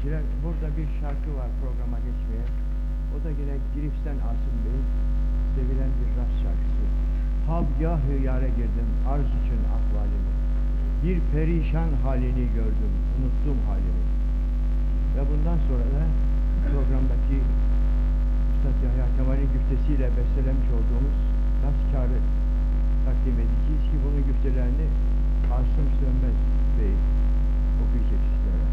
dinleyiciler, burada bir şarkı var programa geçmeye. O da yine Girif'ten Asım Bey'in sevilen bir rast şarkısı. Habgâh-ı yâre girdim, arz için ahvalimi. Bir perişan halini gördüm, unuttum halimi. Ve bundan sonra da programdaki Üstad Yahya Kemal'in güftesiyle bestelemiş olduğumuz Laskar'ı takdim edeceğiz ki bunun güftelerini Asım Sönmez Bey okuyacak sizlere.